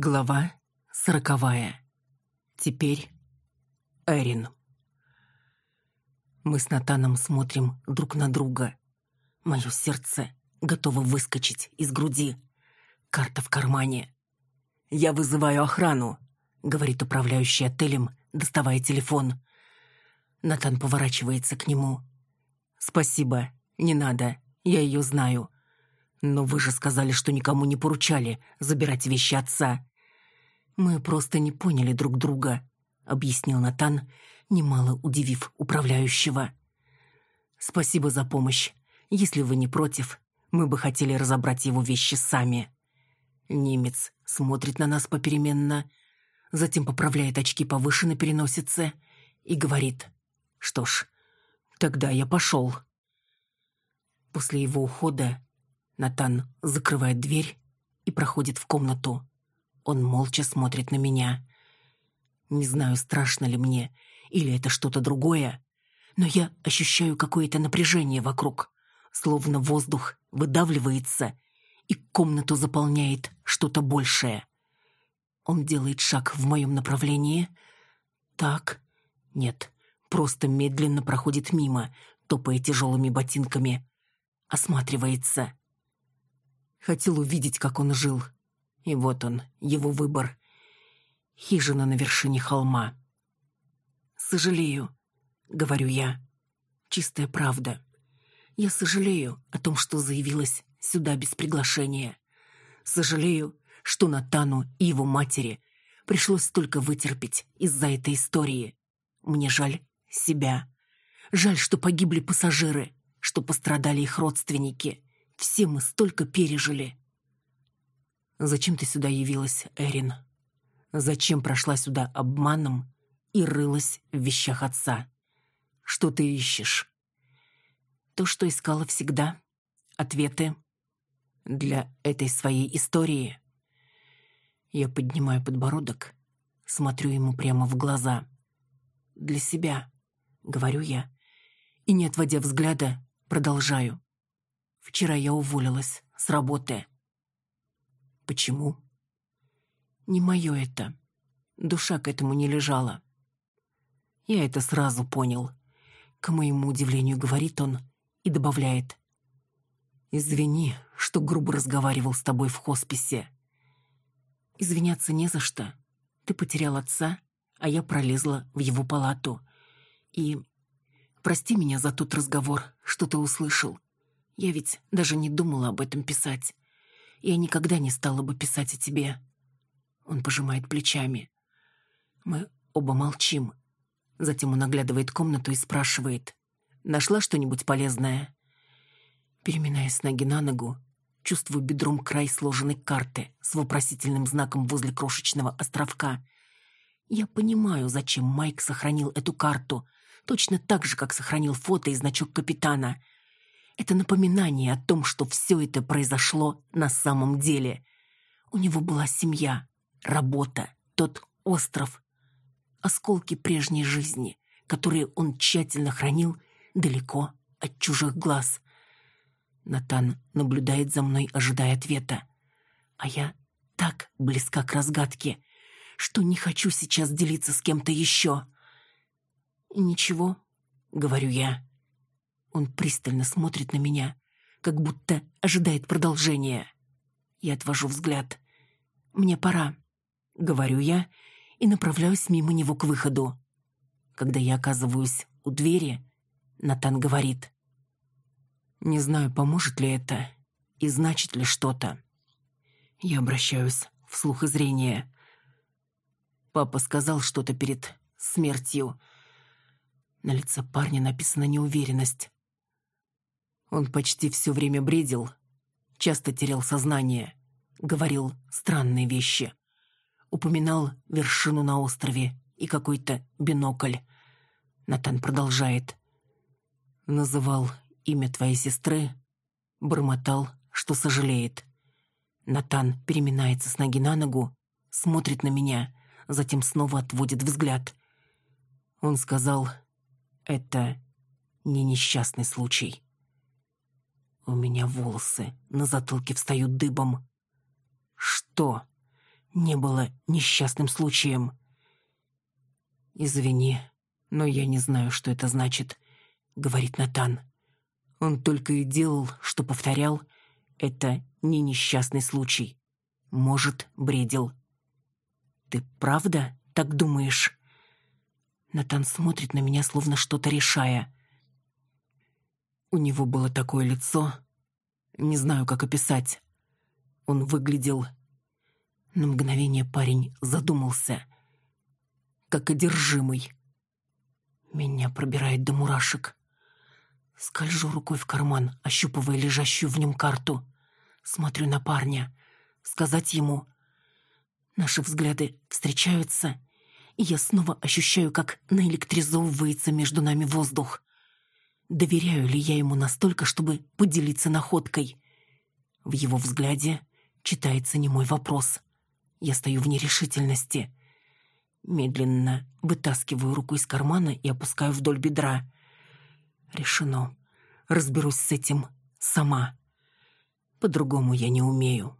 Глава сороковая. Теперь Эрин. Мы с Натаном смотрим друг на друга. Мое сердце готово выскочить из груди. Карта в кармане. «Я вызываю охрану», — говорит управляющий отелем, доставая телефон. Натан поворачивается к нему. «Спасибо, не надо, я ее знаю. «Но вы же сказали, что никому не поручали забирать вещи отца». «Мы просто не поняли друг друга», — объяснил Натан, немало удивив управляющего. «Спасибо за помощь. Если вы не против, мы бы хотели разобрать его вещи сами». Немец смотрит на нас попеременно, затем поправляет очки повыше на переносице и говорит, «Что ж, тогда я пошел». После его ухода Натан закрывает дверь и проходит в комнату. Он молча смотрит на меня. Не знаю, страшно ли мне, или это что-то другое, но я ощущаю какое-то напряжение вокруг, словно воздух выдавливается, и комнату заполняет что-то большее. Он делает шаг в моем направлении. Так, нет, просто медленно проходит мимо, топая тяжелыми ботинками. Осматривается. Хотел увидеть, как он жил. И вот он, его выбор. Хижина на вершине холма. «Сожалею», — говорю я. Чистая правда. Я сожалею о том, что заявилась сюда без приглашения. Сожалею, что Натану и его матери пришлось столько вытерпеть из-за этой истории. Мне жаль себя. Жаль, что погибли пассажиры, что пострадали их родственники. Все мы столько пережили. Зачем ты сюда явилась, Эрин? Зачем прошла сюда обманом и рылась в вещах отца? Что ты ищешь? То, что искала всегда. Ответы для этой своей истории. Я поднимаю подбородок, смотрю ему прямо в глаза. Для себя, говорю я, и, не отводя взгляда, продолжаю. Вчера я уволилась с работы. Почему? Не мое это. Душа к этому не лежала. Я это сразу понял. К моему удивлению говорит он и добавляет. «Извини, что грубо разговаривал с тобой в хосписе. Извиняться не за что. Ты потерял отца, а я пролезла в его палату. И прости меня за тот разговор, что ты услышал. Я ведь даже не думала об этом писать. Я никогда не стала бы писать о тебе. Он пожимает плечами. Мы оба молчим. Затем он оглядывает комнату и спрашивает. «Нашла что-нибудь полезное?» Переминаясь с ноги на ногу, чувствую бедром край сложенной карты с вопросительным знаком возле крошечного островка. Я понимаю, зачем Майк сохранил эту карту, точно так же, как сохранил фото и значок капитана — это напоминание о том, что все это произошло на самом деле. У него была семья, работа, тот остров, осколки прежней жизни, которые он тщательно хранил далеко от чужих глаз. Натан наблюдает за мной, ожидая ответа. А я так близка к разгадке, что не хочу сейчас делиться с кем-то еще. «Ничего», — говорю я. Он пристально смотрит на меня, как будто ожидает продолжения. Я отвожу взгляд. «Мне пора», — говорю я и направляюсь мимо него к выходу. Когда я оказываюсь у двери, Натан говорит. «Не знаю, поможет ли это и значит ли что-то». Я обращаюсь в слух и зрение. Папа сказал что-то перед смертью. На лице парня написана неуверенность. Он почти все время бредил, часто терял сознание, говорил странные вещи. Упоминал вершину на острове и какой-то бинокль. Натан продолжает. Называл имя твоей сестры, бормотал, что сожалеет. Натан переминается с ноги на ногу, смотрит на меня, затем снова отводит взгляд. Он сказал, это не несчастный случай. У меня волосы на затылке встают дыбом. Что? не было несчастным случаем. «Извини, но я не знаю, что это значит», — говорит Натан. Он только и делал, что повторял, это не несчастный случай. Может, бредил. «Ты правда так думаешь?» Натан смотрит на меня, словно что-то решая. У него было такое лицо, не знаю, как описать. Он выглядел... На мгновение парень задумался. Как одержимый. Меня пробирает до мурашек. Скольжу рукой в карман, ощупывая лежащую в нем карту. Смотрю на парня. Сказать ему... Наши взгляды встречаются, и я снова ощущаю, как наэлектризовывается между нами воздух. Доверяю ли я ему настолько, чтобы поделиться находкой? В его взгляде читается немой вопрос. Я стою в нерешительности. Медленно вытаскиваю руку из кармана и опускаю вдоль бедра. Решено. Разберусь с этим сама. По-другому я не умею.